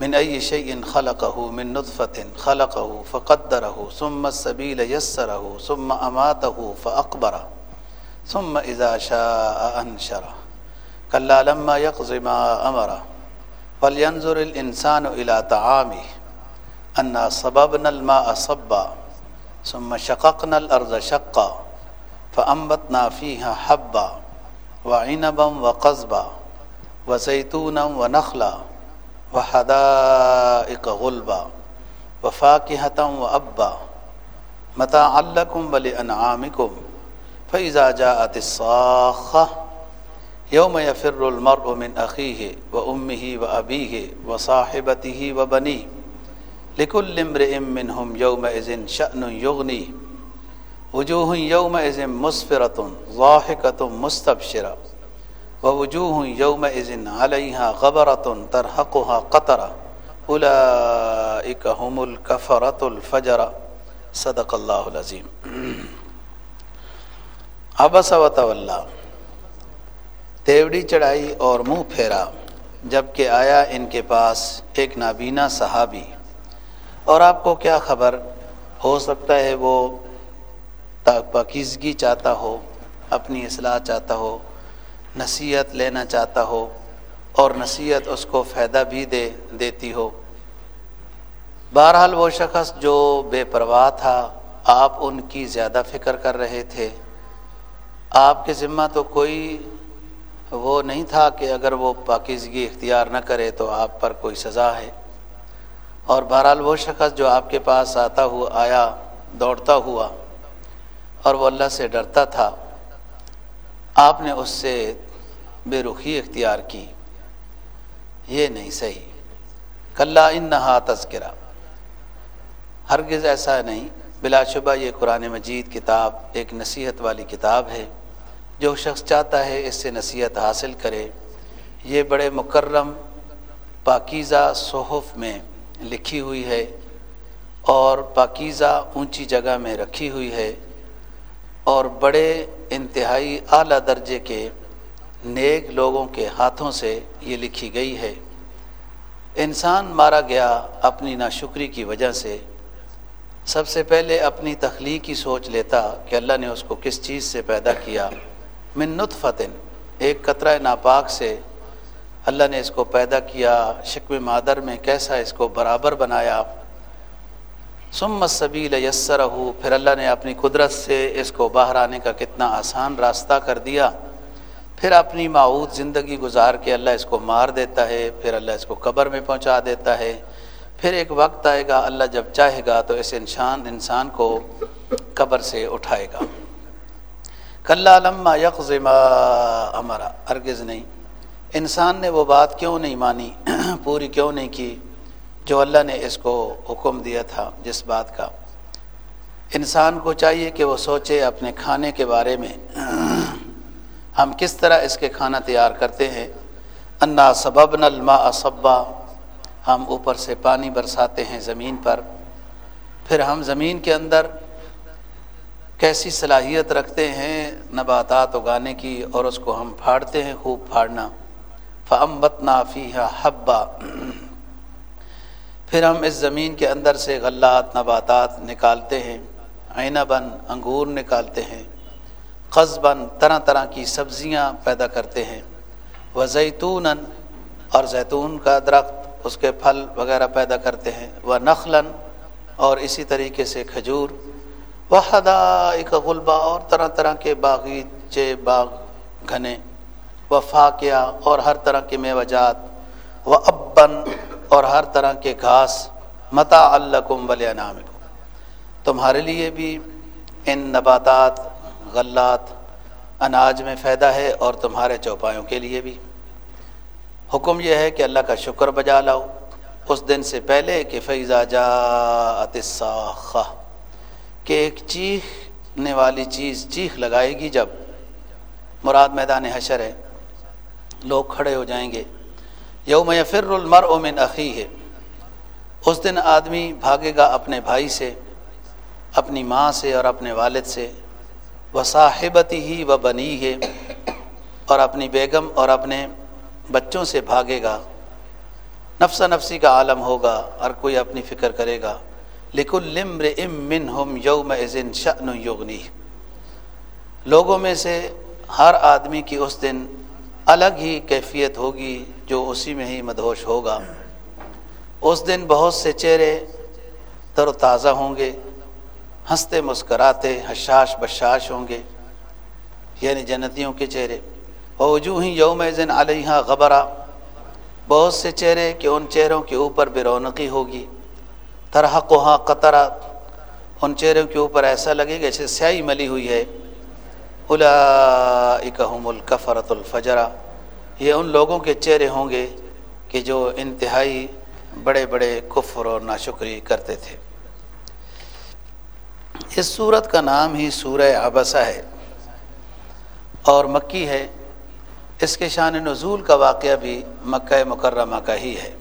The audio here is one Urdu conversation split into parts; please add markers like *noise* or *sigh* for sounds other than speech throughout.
من أي شيء خلقه من نطفة خلقه فقدره ثم السبيل يسره ثم أماته فأقبره ثم إذا شاء أنشره. كلا لما يقض ما أمره فلينظر الإنسان إلى طعامه أنا صببنا الماء صبا ثم شققنا الأرض شقا فأنبتنا فيها حبا وعنبا وقزبا وزيتونا ونخلا وحدائق غلبا وفاكهة وأبا متاعا لكم ولأنعامكم. فإذا جاءت الصاخة يوم يفر المرء من أخيه وأمه وأبيه وصاحبته وبنيه لكل امرئ منهم يومئذ شأن يغني وجوه يومئذ مسفرة ضاحكة مستبشرة. ووجوه يومئذ عليها غبرة ترهقها قطرة. أولئك هم الكفرة الفجر صدق الله العظيم. *clears throat* عبس و تیوڑی چڑھائی اور منہ پھیرا جبکہ آیا ان کے پاس ایک نابینا صحابی. اور آپ کو کیا خبر؟ ہو سکتا ہے وہ پاکیزگی چاہتا ہو، اپنی اصلاح چاہتا ہو نصیحت لینا چاہتا ہو اور نصیحت اس کو فائدہ بھی دے دیتی ہو۔ بہرحال وہ شخص جو بے پرواہ تھا، آپ ان کی زیادہ فکر کر رہے تھے۔ آپ کے ذمہ تو کوئی وہ نہیں تھا کہ اگر وہ پاکیزگی اختیار نہ کرے تو آپ پر کوئی سزا ہے۔ اور بہرحال وہ شخص جو آپ کے پاس آتا ہوا، آیا، دوڑتا ہوا اور وہ اللہ سے ڈرتا تھا۔ آپ نے اس سے بے رخی اختیار کی۔ یہ نہیں صحیح۔ کلّا ان تذکرہ۔ ہرگز ایسا نہیں۔ بلا شبہ یہ قرآن مجید کتاب ایک نصیحت والی کتاب ہے۔ جو شخص چاہتا ہے اس سے نصیحت حاصل کرے۔ یہ بڑے مکرم، پاکیزہ صحف میں لکھی ہوئی ہے اور پاکیزہ اونچی جگہ میں رکھی ہوئی ہے اور بڑے انتہائی اعلیٰ درجے کے نیک لوگوں کے ہاتھوں سے یہ لکھی گئی ہے۔ انسان مارا گیا اپنی ناشکری کی وجہ سے۔ سب سے پہلے اپنی تخلیقی سوچ لیتا کہ اللہ نے اس کو کس چیز سے پیدا کیا۔ من نطفتن ایک قطرہ ناپاک سے۔ اللہ نے اس کو پیدا کیا شکو مادر میں کیسا اس کو برابر بنایا۔ سم صبیل یسر ہو پھر اللہ نے اپنی قدرت سے اس کو باہر آنے کا کتنا آسان راستہ کر دیا۔ پھر اپنی معود زندگی گزار کے اللہ اس کو مار دیتا ہے، پھر اللہ اس کو قبر میں پہنچا دیتا ہے۔ پھر ایک وقت آئے گا، اللہ جب چاہے گا تو اس انسان انسان کو قبر سے اٹھائے گا۔ کلّہ لما یکما ہمارا ارگز نہیں۔ انسان نے وہ بات کیوں نہیں مانی؟ *clears throat* پوری کیوں نہیں کی؟ جو اللہ نے اس کو حکم دیا تھا جس بات کا، انسان کو چاہیے کہ وہ سوچے اپنے کھانے کے بارے میں، ہم کس طرح اس کے کھانا تیار کرتے ہیں؟ انا سبب نلما اسبا ہم اوپر سے پانی برساتے ہیں زمین پر۔ پھر ہم زمین کے اندر کیسی صلاحیت رکھتے ہیں نباتات اگانے کی اور اس کو ہم پھاڑتے ہیں خوب پھاڑنا۔ فمبت نافی حبا پھر ہم اس زمین کے اندر سے غلات، نباتات نکالتے ہیں آئینہ بن انگور نکالتے ہیں، قصباً طرح طرح کی سبزیاں پیدا کرتے ہیں وہ زیتون اور زیتون کا درخت، اس کے پھل وغیرہ پیدا کرتے ہیں وہ نخلاً اور اسی طریقے سے کھجور وہ حدا غلبہ اور طرح طرح کے باغیچے، باغ گھنے و فاقیہ اور ہر طرح کے میوہ جات و ابن اور ہر طرح کے گھاس متا الکم ولی تمہارے لیے بھی ان نباتات، غلات، اناج میں فائدہ ہے اور تمہارے چوپایوں کے لیے بھی۔ حکم یہ ہے کہ اللہ کا شکر بجا لاؤ۔ اس دن سے پہلے کہ فیضا جا کہ ایک چیخنے والی چیز چیخ لگائے گی جب۔ مراد میدان حشر ہے۔ لوگ کھڑے ہو جائیں گے۔ یوم یفر المر من عقی ہے اس دن آدمی بھاگے گا اپنے بھائی سے، اپنی ماں سے اور اپنے والد سے۔ وہ صاحبتی ہی و بنی ہے اور اپنی بیگم اور اپنے بچوں سے بھاگے گا۔ نفس نفسی کا عالم ہوگا اور کوئی اپنی فکر کرے گا۔ لیکن لمر ام من ہم یوم عزن شن یوگنی لوگوں میں سے ہر آدمی کی اس دن الگ ہی کیفیت ہوگی۔ جو اسی میں ہی مدہوش ہوگا۔ اس دن بہت سے چہرے تر و تازہ ہوں گے، ہنستے مسکراتے، حشاش بشاش ہوں گے یعنی جنتیوں کے چہرے۔ وجوہ ہی یوم زن علیہ غبرا۔ بہت سے چہرے کہ ان چہروں کے اوپر بے رونقی ہوگی طرح کوہاں قطرہ۔ ان چہروں کے اوپر ایسا لگے گا جیسے سیاہی ملی ہوئی ہے۔ الاکہم الکفرت الفجرا۔ یہ ان لوگوں کے چہرے ہوں گے کہ جو انتہائی بڑے بڑے کفر اور ناشکری کرتے تھے۔ اس صورت کا نام ہی سورہ عبسہ ہے اور مکی ہے۔ اس کے شان نزول کا واقعہ بھی مکہ مکرمہ کا ہی ہے۔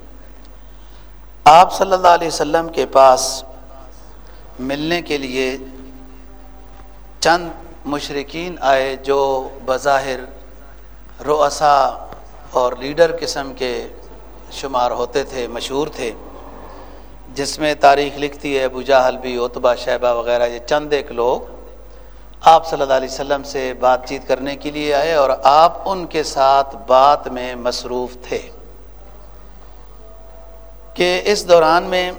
آپ صلی اللہ علیہ وسلم کے پاس ملنے کے لیے چند مشرقین آئے جو بظاہر رؤسا اور لیڈر قسم کے شمار ہوتے تھے، مشہور تھے۔ جس میں تاریخ لکھتی ہے، ابو جہل بھی اتبا شہبہ وغیرہ، یہ چند ایک لوگ آپ صلی اللہ علیہ وسلم سے بات چیت کرنے کے لیے آئے اور آپ ان کے ساتھ بات میں مصروف تھے۔ کہ اس دوران میں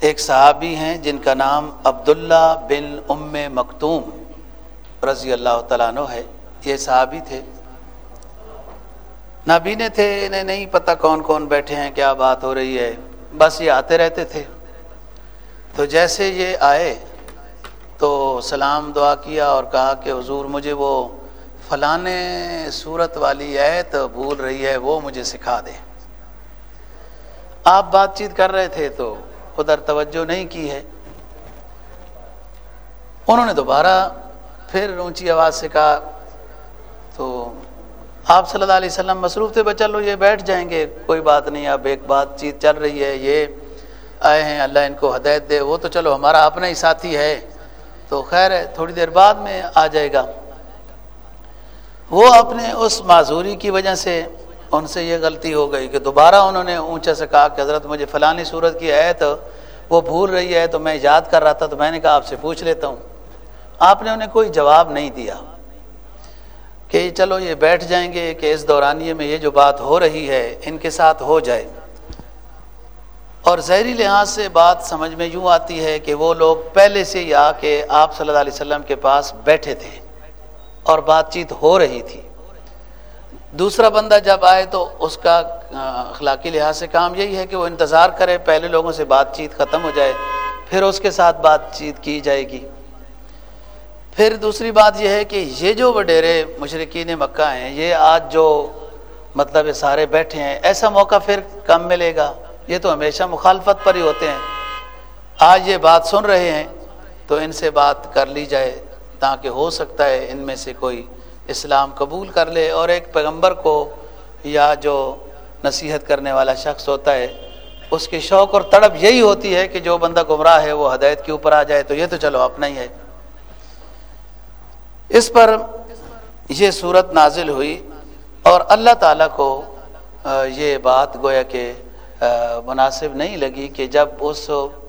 ایک صحابی ہیں جن کا نام عبداللہ بن ام مکتوم رضی اللہ تعالیٰ عنہ ہے۔ یہ صحابی تھے۔ نابینے تھے، انہیں نہیں پتہ کون کون بیٹھے ہیں، کیا بات ہو رہی ہے۔ بس یہ آتے رہتے تھے۔ تو جیسے یہ آئے، تو سلام دعا کیا اور کہا کہ حضور، مجھے وہ فلاں صورت والی ہے تو بھول رہی ہے، وہ مجھے سکھا دے۔ آپ بات چیت کر رہے تھے تو ادھر توجہ نہیں کی ہے۔ انہوں نے دوبارہ پھر اونچی آواز سے کہا، تو آپ صلی اللہ علیہ وسلم مصروف تھے بچا لو یہ بیٹھ جائیں گے، کوئی بات نہیں، اب ایک بات چیت چل رہی ہے، یہ آئے ہیں، اللہ ان کو ہدایت دے، وہ تو چلو ہمارا اپنا ہی ساتھی ہے۔ تو خیر ہے، تھوڑی دیر بعد میں آ جائے گا۔ وہ اپنے اس معذوری کی وجہ سے ان سے یہ غلطی ہو گئی کہ دوبارہ انہوں نے اونچا سے کہا کہ حضرت مجھے فلانی صورت کی ہے تو وہ بھول رہی ہے، تو میں یاد کر رہا تھا، تو میں نے کہا آپ سے پوچھ لیتا ہوں۔ آپ نے انہیں کوئی جواب نہیں دیا۔ کہ چلو یہ بیٹھ جائیں گے کہ اس دورانیے میں یہ جو بات ہو رہی ہے، ان کے ساتھ ہو جائے۔ اور ظہری لحاظ سے بات سمجھ میں یوں آتی ہے کہ وہ لوگ پہلے سے ہی آ کے آپ صلی اللہ علیہ وسلم کے پاس بیٹھے تھے اور بات چیت ہو رہی تھی۔ دوسرا بندہ جب آئے تو اس کا اخلاقی لحاظ سے کام یہی ہے کہ وہ انتظار کرے، پہلے لوگوں سے بات چیت ختم ہو جائے، پھر اس کے ساتھ بات چیت کی جائے گی۔ پھر دوسری بات یہ ہے کہ یہ جو وڈیرے مشرقین مکہ ہیں، یہ آج جو مطلب سارے بیٹھے ہیں، ایسا موقع پھر کم ملے گا؟ یہ تو ہمیشہ مخالفت پر ہی ہوتے ہیں۔ آج یہ بات سن رہے ہیں، تو ان سے بات کر لی جائے تاکہ ہو سکتا ہے ان میں سے کوئی اسلام قبول کر لے اور ایک پیغمبر کو یا جو نصیحت کرنے والا شخص ہوتا ہے، اس کی شوق اور تڑپ یہی ہوتی ہے کہ جو بندہ گمراہ ہے، وہ ہدایت کے اوپر آ جائے، تو یہ تو چلو اپنا ہی ہے۔ اس پر یہ صورت نازل ہوئی اور اللہ تعالیٰ کو یہ بات گویا کہ مناسب نہیں لگی کہ جب اس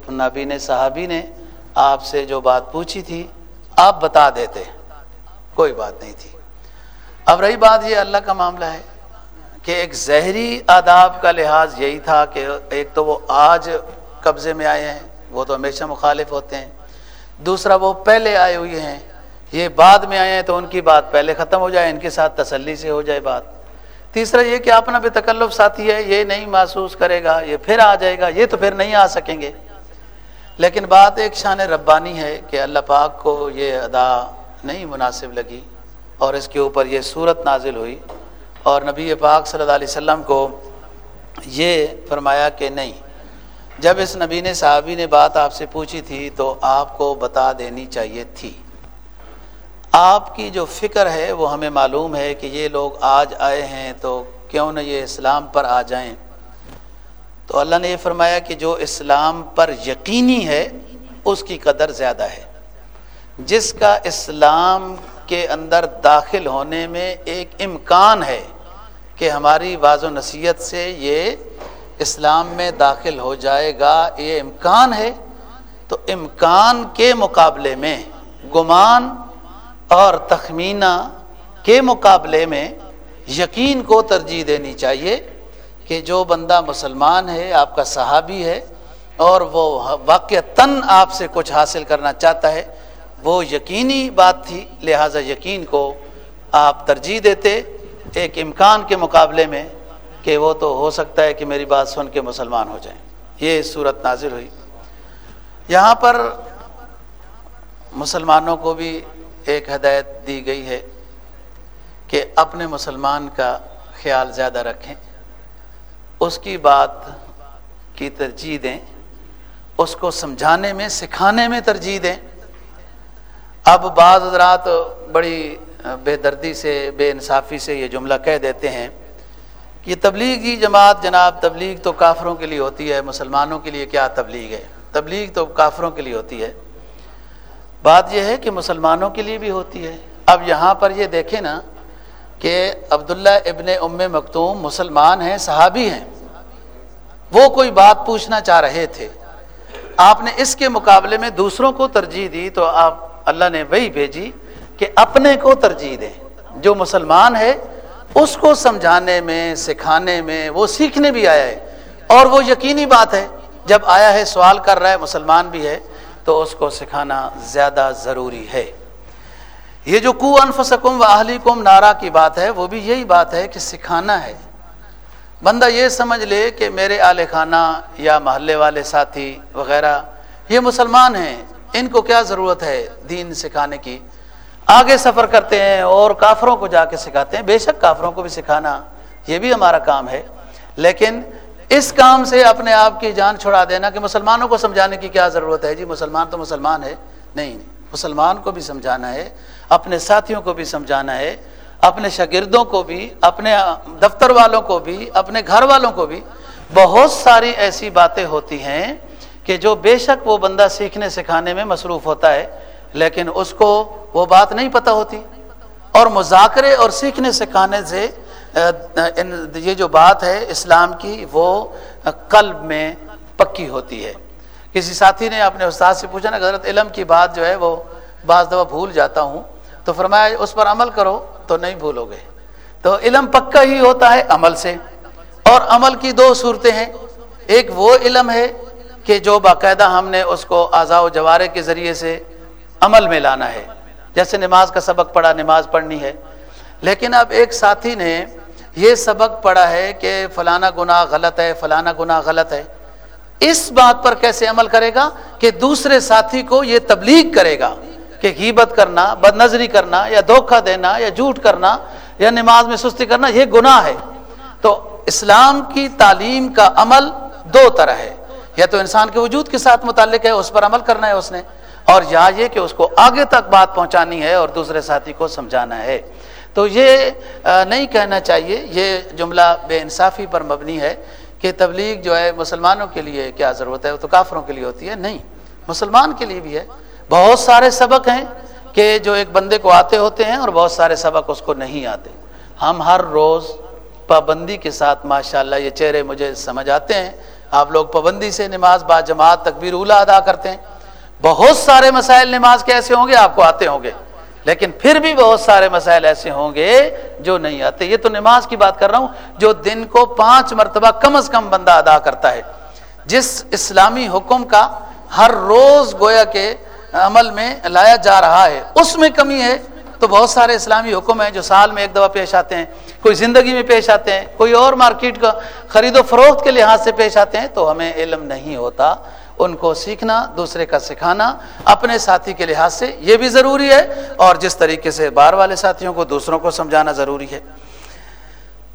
نبی نے، صحابی نے آپ سے جو بات پوچھی تھی، آپ بتا دیتے۔ کوئی بات نہیں تھی۔ اب رہی بات یہ اللہ کا معاملہ ہے کہ ایک زہری آداب کا لحاظ یہی تھا کہ ایک تو وہ آج قبضے میں آئے ہیں، وہ تو ہمیشہ مخالف ہوتے ہیں، دوسرا وہ پہلے آئے ہوئے ہیں یہ بعد میں آئے ہیں تو ان کی بات پہلے ختم ہو جائے، ان کے ساتھ تسلی سے ہو جائے بات۔ تیسرا یہ کہ اپنا بھی تکلف ساتھی ہے، یہ نہیں محسوس کرے گا، یہ پھر آ جائے گا، یہ تو پھر نہیں آ سکیں گے۔ لیکن بات ایک شان ربانی ہے کہ اللہ پاک کو یہ ادا نہیں مناسب لگی اور اس کے اوپر یہ صورت نازل ہوئی۔ اور نبی پاک صلی اللہ علیہ وسلم کو یہ فرمایا کہ نہیں، جب اس نبی نے صحابی نے بات آپ سے پوچھی تھی تو آپ کو بتا دینی چاہیے تھی۔ آپ کی جو فکر ہے وہ ہمیں معلوم ہے کہ یہ لوگ آج آئے ہیں تو کیوں نہ یہ اسلام پر آ جائیں۔ تو اللہ نے یہ فرمایا کہ جو اسلام پر یقینی ہے، اس کی قدر زیادہ ہے۔ جس کا اسلام کے اندر داخل ہونے میں ایک امکان ہے کہ ہماری بعض و نصیحت سے یہ اسلام میں داخل ہو جائے گا، یہ امکان ہے۔ تو امکان کے مقابلے میں گمان اور تخمینہ کے مقابلے میں یقین کو ترجیح دینی چاہیے کہ جو بندہ مسلمان ہے، آپ کا صحابی ہے اور وہ واقع تن آپ سے کچھ حاصل کرنا چاہتا ہے، وہ یقینی بات تھی۔ لہٰذا یقین کو آپ ترجیح دیتے ایک امکان کے مقابلے میں کہ وہ تو ہو سکتا ہے کہ میری بات سن کے مسلمان ہو جائیں۔ یہ صورت نازل ہوئی۔ یہاں پر مسلمانوں کو بھی ایک ہدایت دی گئی ہے کہ اپنے مسلمان کا خیال زیادہ رکھیں، اس کی بات کی ترجیح دیں، اس کو سمجھانے میں، سکھانے میں ترجیح دیں۔ اب بعض حضرات بڑی بے دردی سے، بے انصافی سے یہ جملہ کہہ دیتے ہیں کہ یہ تبلیغی جماعت جناب، تبلیغ تو کافروں کے لیے ہوتی ہے، مسلمانوں کے لیے کیا تبلیغ ہے؟ تبلیغ تو کافروں کے لیے ہوتی ہے۔ بات یہ ہے کہ مسلمانوں کے لیے بھی ہوتی ہے۔ اب یہاں پر یہ دیکھیں نا کہ عبداللہ ابن ام مکتوم مسلمان ہیں، صحابی ہیں۔ وہ کوئی بات پوچھنا چاہ رہے تھے۔ آپ نے اس کے مقابلے میں دوسروں کو ترجیح دی تو آپ، اللہ نے وہی بھیجی کہ اپنے کو ترجیح دیں۔ جو مسلمان ہے، اس کو سمجھانے میں، سکھانے میں، وہ سیکھنے بھی آیا ہے۔ اور وہ یقینی بات ہے، جب آیا ہے، سوال کر رہا ہے، مسلمان بھی ہے تو اس کو سکھانا زیادہ ضروری ہے۔ یہ جو کو انفسکم و اہلی کم نعرہ کی بات ہے، وہ بھی یہی بات ہے کہ سکھانا ہے۔ بندہ یہ سمجھ لے کہ میرے آل خانہ یا محلے والے ساتھی وغیرہ یہ مسلمان ہیں، ان کو کیا ضرورت ہے دین سکھانے کی؟ آگے سفر کرتے ہیں اور کافروں کو جا کے سکھاتے ہیں۔ بے شک کافروں کو بھی سکھانا یہ بھی ہمارا کام ہے، لیکن اس کام سے اپنے آپ کی جان چھڑا دینا کہ مسلمانوں کو سمجھانے کی کیا ضرورت ہے؟ جی مسلمان تو مسلمان ہے۔ نہیں، مسلمان کو بھی سمجھانا ہے، اپنے ساتھیوں کو بھی سمجھانا ہے، اپنے شاگردوں کو بھی، اپنے دفتر والوں کو بھی، اپنے گھر والوں کو بھی۔ بہت ساری ایسی باتیں ہوتی ہیں کہ جو بے شک وہ بندہ سیکھنے، سکھانے میں مصروف ہوتا ہے، لیکن اس کو وہ بات نہیں پتہ ہوتی۔ اور مذاکرے اور سیکھنے، سکھانے سے یہ جو بات ہے اسلام کی، وہ قلب میں پکی ہوتی ہے۔ کسی ساتھی نے اپنے استاد سے پوچھا نا، حضرت علم کی بات جو ہے، وہ بعض دفعہ بھول جاتا ہوں۔ تو فرمایا، اس پر عمل کرو تو نہیں بھولو گے۔ تو علم پکا ہی ہوتا ہے عمل سے۔ اور عمل کی دو صورتیں ہیں۔ ایک وہ علم ہے کہ جو باقاعدہ ہم نے اس کو اعضاء و جوارے کے ذریعے سے عمل میں لانا ہے۔ جیسے نماز کا سبق پڑھا، نماز پڑھنی ہے۔ لیکن اب ایک ساتھی نے یہ سبق پڑھا ہے کہ فلانا گناہ غلط ہے، فلانا گناہ غلط ہے۔ اس بات پر کیسے عمل کرے گا کہ دوسرے ساتھی کو یہ تبلیغ کرے گا کہ غیبت کرنا بد نظری کرنا یا دھوکہ دینا یا جھوٹ کرنا یا نماز میں سستی کرنا، یہ گناہ ہے۔ تو اسلام کی تعلیم کا عمل دو طرح ہے۔ یا تو انسان کے وجود کے ساتھ متعلق ہے، اس پر عمل کرنا ہے اس نے، اور یا یہ کہ اس کو آگے تک بات پہنچانی ہے اور دوسرے ساتھی کو سمجھانا ہے۔ تو یہ نہیں کہنا چاہیے، یہ جملہ بے انصافی پر مبنی ہے کہ تبلیغ جو ہے مسلمانوں کے لیے کیا ضرورت ہے؟ وہ تو کافروں کے لیے ہوتی ہے۔ نہیں، مسلمان کے لیے بھی ہے۔ بہت سارے سبق ہیں کہ جو ایک بندے کو آتے ہوتے ہیں اور بہت سارے سبق اس کو نہیں آتے۔ ہم ہر روز پابندی کے ساتھ ماشاءاللہ یہ چہرے مجھے سمجھ آتے ہیں۔ آپ لوگ پابندی سے نماز با جماعت تکبیر اولا ادا کرتے ہیں۔ بہت سارے مسائل نماز کے ایسے ہوں گے، آپ کو آتے ہوں گے۔ لیکن پھر بھی بہت سارے مسائل ایسے ہوں گے جو نہیں آتے۔ یہ تو نماز کی بات کر رہا ہوں، جو دن کو پانچ مرتبہ کم از کم بندہ ادا کرتا ہے۔ جس اسلامی حکم کا ہر روز گویا کے عمل میں لایا جا رہا ہے، اس میں کمی ہے۔ تو بہت سارے اسلامی حکم ہیں جو سال میں ایک دفعہ پیش آتے ہیں، کوئی زندگی میں پیش آتے ہیں، کوئی اور مارکیٹ کا خرید و فروخت کے لحاظ سے پیش آتے ہیں۔ تو ہمیں علم نہیں ہوتا۔ ان کو سیکھنا، دوسرے کا سکھانا، اپنے ساتھی کے لحاظ سے یہ بھی ضروری ہے اور جس طریقے سے بار والے ساتھیوں کو، دوسروں کو سمجھانا ضروری ہے۔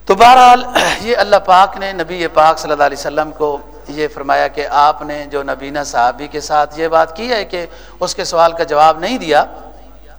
تو بہرحال *clears throat* یہ اللہ پاک نے، نبی پاک صلی اللہ علیہ وسلم کو یہ فرمایا کہ آپ نے جو نبینہ صحابی کے ساتھ یہ بات کی ہے کہ اس کے سوال کا جواب نہیں دیا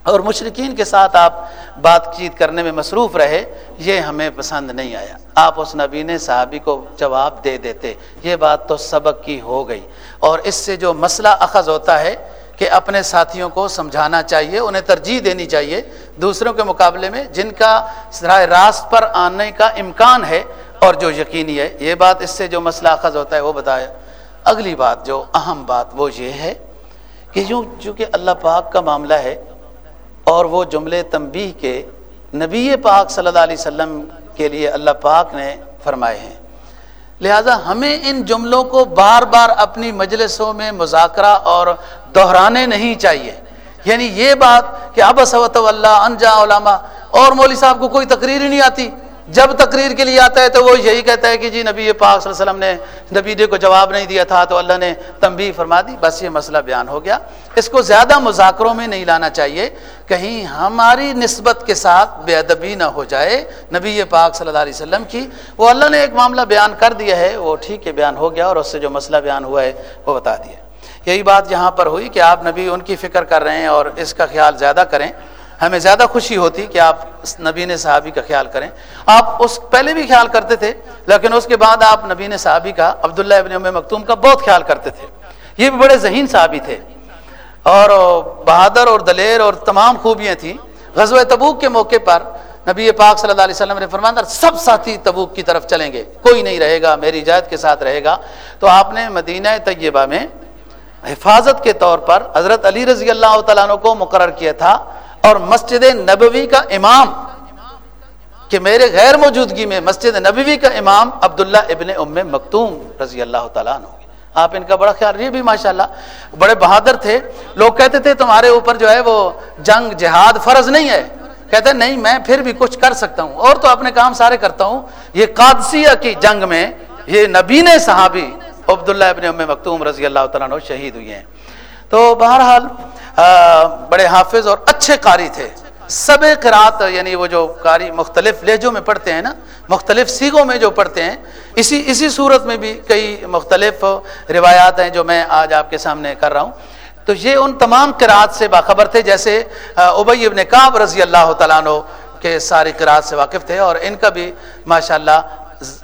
اور مشرقین کے ساتھ آپ بات چیت کرنے میں مصروف رہے، یہ ہمیں پسند نہیں آیا۔ آپ اس نبین صحابی کو جواب دے دیتے، یہ بات تو سبق کی ہو گئی۔ اور اس سے جو مسئلہ اخذ ہوتا ہے کہ اپنے ساتھیوں کو سمجھانا چاہیے، انہیں ترجیح دینی چاہیے، دوسروں کے مقابلے میں جن کا راہ راست پر آنے کا امکان ہے، اور جو یقینی ہے، یہ بات اس سے جو مسئلہ اخذ ہوتا ہے، وہ بتایا۔ اگلی بات، جو اہم بات، وہ یہ ہے کہ جو چونکہ اللہ پاک کا معاملہ ہے اور وہ جملے تنبیہ کے نبی پاک صلی اللہ علیہ وسلم کے لیے اللہ پاک نے فرمائے ہیں۔ لہذا ہمیں ان جملوں کو بار بار اپنی مجلسوں میں مذاکرہ اور دہرانے نہیں چاہیے۔ یعنی یہ بات کہ ابسوت اللہ انجا علامہ اور مولوی صاحب کو کوئی تقریر ہی نہیں آتی۔ جب تقریر کے لیے آتا ہے تو وہ یہی کہتا ہے کہ جی نبی پاک صلی اللہ علیہ وسلم نے نبی کو جواب نہیں دیا تھا تو اللہ نے تنبیہ فرما دی، بس یہ مسئلہ بیان ہو گیا۔ اس کو زیادہ مذاکروں میں نہیں لانا چاہیے۔ کہیں ہماری نسبت کے ساتھ بے ادبی نہ ہو جائے نبی پاک صلی اللہ علیہ وسلم کی۔ وہ اللہ نے ایک معاملہ بیان کر دیا ہے، وہ ٹھیک ہے، بیان ہو گیا اور اس سے جو مسئلہ بیان ہوا ہے وہ بتا دیا۔ یہی بات یہاں پر ہوئی کہ آپ نبی ان کی فکر کر رہے ہیں اور اس کا خیال زیادہ کریں۔ ہمیں زیادہ خوشی ہوتی کہ آپ نبین صحابی کا خیال کریں۔ آپ اس پہلے بھی خیال کرتے تھے، لیکن اس کے بعد آپ نبین صحابی کا، عبداللہ ابن ام مکتوم کا بہت خیال کرتے تھے۔ یہ بھی بڑے ذہین صحابی تھے۔ اور بہادر اور دلیر اور تمام خوبیاں تھیں۔ غزوہ تبوک کے موقع پر نبی پاک صلی اللہ علیہ وسلم نے فرمایا سب ساتھی تبوک کی طرف چلیں گے، کوئی نہیں رہے گا، میری اجازت کے ساتھ رہے گا۔ تو آپ نے مدینہ طیبہ میں حفاظت کے طور پر حضرت علی رضی اللہ تعالیٰ کو مقرر کیا تھا۔ اور مسجد نبوی کا امام کہ میرے غیر موجودگی میں مسجد نبوی کا امام عبداللہ ابن ام مکتوم رضی اللہ تعالیٰ عنہ آپ ان کا بڑا خیال، یہ بھی ماشاءاللہ بڑے بہادر تھے۔ لوگ کہتے تھے، تمہارے اوپر جو ہے وہ جنگ، جہاد فرض نہیں ہے۔ کہتے نہیں، میں پھر بھی کچھ کر سکتا ہوں۔ اور تو اپنے کام سارے کرتا ہوں۔ یہ قادسیہ کی جنگ میں یہ نبین صحابی عبداللہ ابن ام مکتوم رضی اللہ تعالیٰ عنہ شہید ہوئے ہیں۔ تو بہرحال بڑے حافظ اور اچھے قاری تھے۔ سب قرات یعنی وہ جو قاری مختلف لہجوں میں پڑھتے ہیں نا، مختلف سیگوں میں جو پڑھتے ہیں، اسی اسی صورت میں بھی کئی مختلف روایات ہیں جو میں آج آپ کے سامنے کر رہا ہوں۔ تو یہ ان تمام قرات سے باخبر تھے، جیسے ابئی ابن کعب رضی اللہ تعالیٰ عنہ کے ساری قرات سے واقف تھے۔ اور ان کا بھی ماشاءاللہ،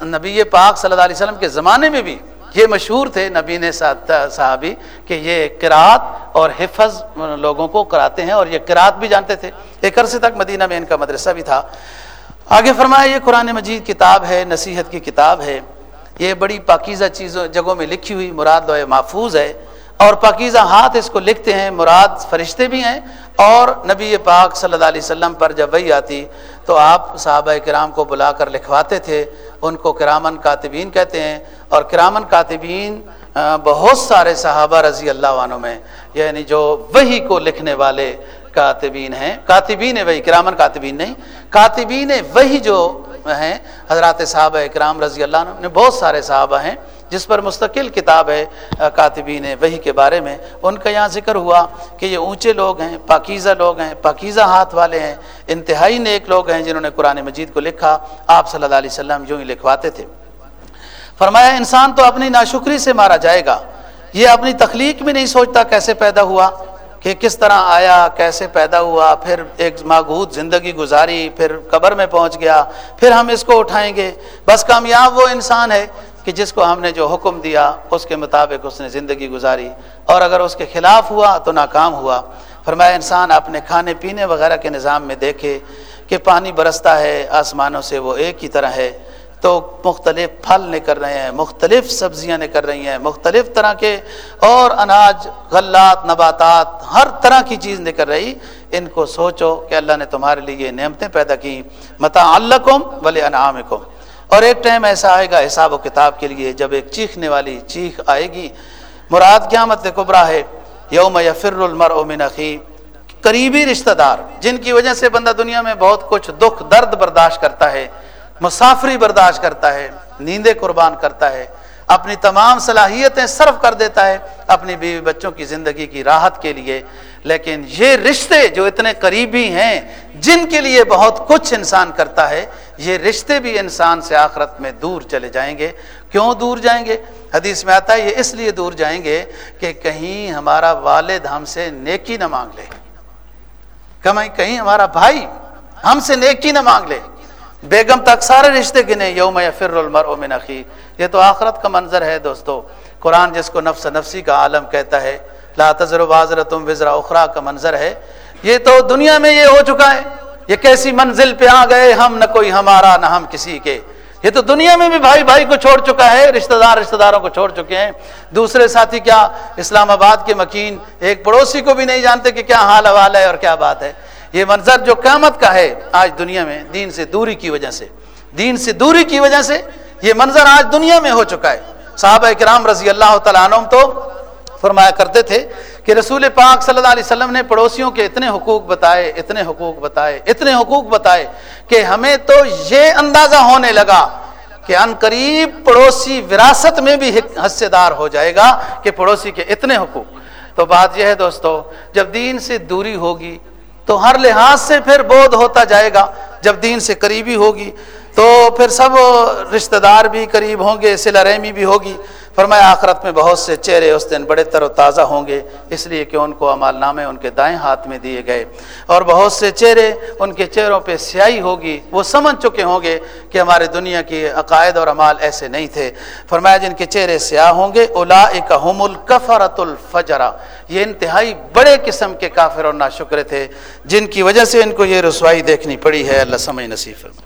نبی پاک صلی اللہ علیہ وسلم کے زمانے میں بھی یہ مشہور تھے نبی نے صحابی کہ یہ قرات اور حفظ لوگوں کو کراتے ہیں اور یہ قرات بھی جانتے تھے۔ ایک عرصے تک مدینہ میں ان کا مدرسہ بھی تھا۔ آگے فرمایا، یہ قرآن مجید کتاب ہے، نصیحت کی کتاب ہے۔ یہ بڑی پاکیزہ چیزوں جگہوں میں لکھی ہوئی مراد و محفوظ ہے۔ اور پاکیزہ ہاتھ اس کو لکھتے ہیں، مراد فرشتے بھی ہیں۔ اور نبی پاک صلی اللہ علیہ وسلم پر جب وہی آتی تو آپ صحابہ کرام کو بلا کر لکھواتے تھے۔ ان کو کرامن کاتبین کہتے ہیں۔ اور کرامن کاتبین بہت سارے صحابہ رضی اللہ عنہ میں یعنی جو وہی کو لکھنے والے کاتبین ہیں۔ کاتبین وہی کرامن کاتبین نہیں، کاتبین وہی جو ہیں، حضرات صحابہ اکرام رضی اللہ عنہ نے بہت سارے صحابہ ہیں۔ جس پر مستقل کتاب ہے کاتبین وہی کے بارے میں، ان کا یہاں ذکر ہوا کہ یہ اونچے لوگ ہیں، پاکیزہ لوگ ہیں، پاکیزہ ہاتھ والے ہیں، انتہائی نیک لوگ ہیں جنہوں نے قرآن مجید کو لکھا، آپ صلی اللہ علیہ وسلم یوں ہی لکھواتے تھے۔ فرمایا، انسان تو اپنی ناشکری سے مارا جائے گا، یہ اپنی تخلیق میں نہیں سوچتا کیسے پیدا ہوا، کہ کس طرح آیا، کیسے پیدا ہوا، پھر ایک ماغوت زندگی گزاری، پھر قبر میں پہنچ گیا، پھر ہم اس کو اٹھائیں گے۔ بس کامیاب وہ انسان ہے کہ جس کو ہم نے جو حکم دیا، اس کے مطابق اس نے زندگی گزاری اور اگر اس کے خلاف ہوا تو ناکام ہوا۔ فرمایا، انسان اپنے کھانے پینے وغیرہ کے نظام میں دیکھے کہ پانی برستا ہے، آسمانوں سے وہ ایک ہی طرح ہے۔ تو مختلف پھل نکل رہے ہیں، مختلف سبزیاں نکل رہی ہیں، مختلف طرح کے اور اناج، غلات، نباتات، ہر طرح کی چیز نکل رہی۔ ان کو سوچو کہ اللہ نے تمہارے لیے یہ نعمتیں پیدا کی متا اللہ ولی انعام اور ایک ٹائم ایسا آئے گا حساب و کتاب کے لیے جب ایک چیخنے والی چیخ آئے گی۔ مراد قیامت کبرا ہے، یوم یفر المر من اخی۔ قریبی رشتہ دار، جن کی وجہ سے بندہ دنیا میں بہت کچھ دکھ درد برداشت کرتا ہے، مسافری برداشت کرتا ہے، نیندیں قربان کرتا ہے۔ اپنی تمام صلاحیتیں صرف کر دیتا ہے اپنی بیوی بچوں کی زندگی کی راحت کے لیے۔ لیکن یہ رشتے جو اتنے قریبی ہیں، جن کے لیے بہت کچھ انسان کرتا ہے، یہ رشتے بھی انسان سے آخرت میں دور چلے جائیں گے۔ کیوں دور جائیں گے؟ حدیث میں آتا ہے، یہ اس لیے دور جائیں گے کہ کہیں ہمارا والد ہم سے نیکی نہ مانگ لے۔ کہیں ہمارا بھائی ہم سے نیکی نہ مانگ لے۔ بیگم تک سارے رشتے گنے، یوم فر المر من اخی۔ یہ تو آخرت کا منظر ہے دوستو۔ قرآن جس کو نفس نفسی کا عالم کہتا ہے، لا تذر بازر تم وزرا اخرا کا منظر ہے۔ یہ تو دنیا میں یہ ہو چکا ہے۔ یہ کیسی منزل پہ آ گئے ہم، نہ کوئی ہمارا، نہ ہم کسی کے۔ یہ تو دنیا میں بھی بھائی بھائی کو چھوڑ چکا ہے رشتہ دار رشتہ داروں کو چھوڑ چکے ہیں۔ دوسرے ساتھی، کیا اسلام آباد کے مکین، ایک پڑوسی کو بھی نہیں جانتے کہ کیا حال حوال ہے اور کیا بات ہے۔ یہ منظر جو قیامت کا ہے آج دنیا میں دین سے دوری کی وجہ سے، دین سے دوری کی وجہ سے یہ منظر آج دنیا میں ہو چکا ہے۔ صحابہ کرام رضی اللہ تعالیٰ عنہ تو فرمایا کرتے تھے کہ رسول پاک صلی اللہ علیہ وسلم نے پڑوسیوں کے اتنے حقوق بتائے، اتنے حقوق بتائے، اتنے حقوق بتائے کہ ہمیں تو یہ اندازہ ہونے لگا کہ ان قریب پڑوسی وراثت میں بھی حصے دار ہو جائے گا کہ پڑوسی کے اتنے حقوق۔ تو بات یہ ہے دوستو، جب دین سے دوری ہوگی تو ہر لحاظ سے پھر بودھ ہوتا جائے گا، جب دین سے قریبی ہوگی تو پھر سب رشتہ دار بھی قریب ہوں گے سلا رحمی بھی ہوگی۔ فرمایا، آخرت میں بہت سے چہرے اس دن بڑے تر و تازہ ہوں گے، اس لیے کہ ان کو امال نامے ان کے دائیں ہاتھ میں دیے گئے۔ اور بہت سے چہرے ان کے چہروں پہ سیاہی ہوگی، وہ سمجھ چکے ہوں گے کہ ہمارے دنیا کی عقائد اور امال ایسے نہیں تھے۔ فرمایا، جن کے چہرے سیاہ ہوں گے اولا اکم الکفرت الفجرا یہ انتہائی بڑے قسم کے کافر اور ناشکرے تھے، جن کی وجہ سے ان کو یہ رسوائی دیکھنی پڑی ہے۔ اللہ سمجھ نصیف فرما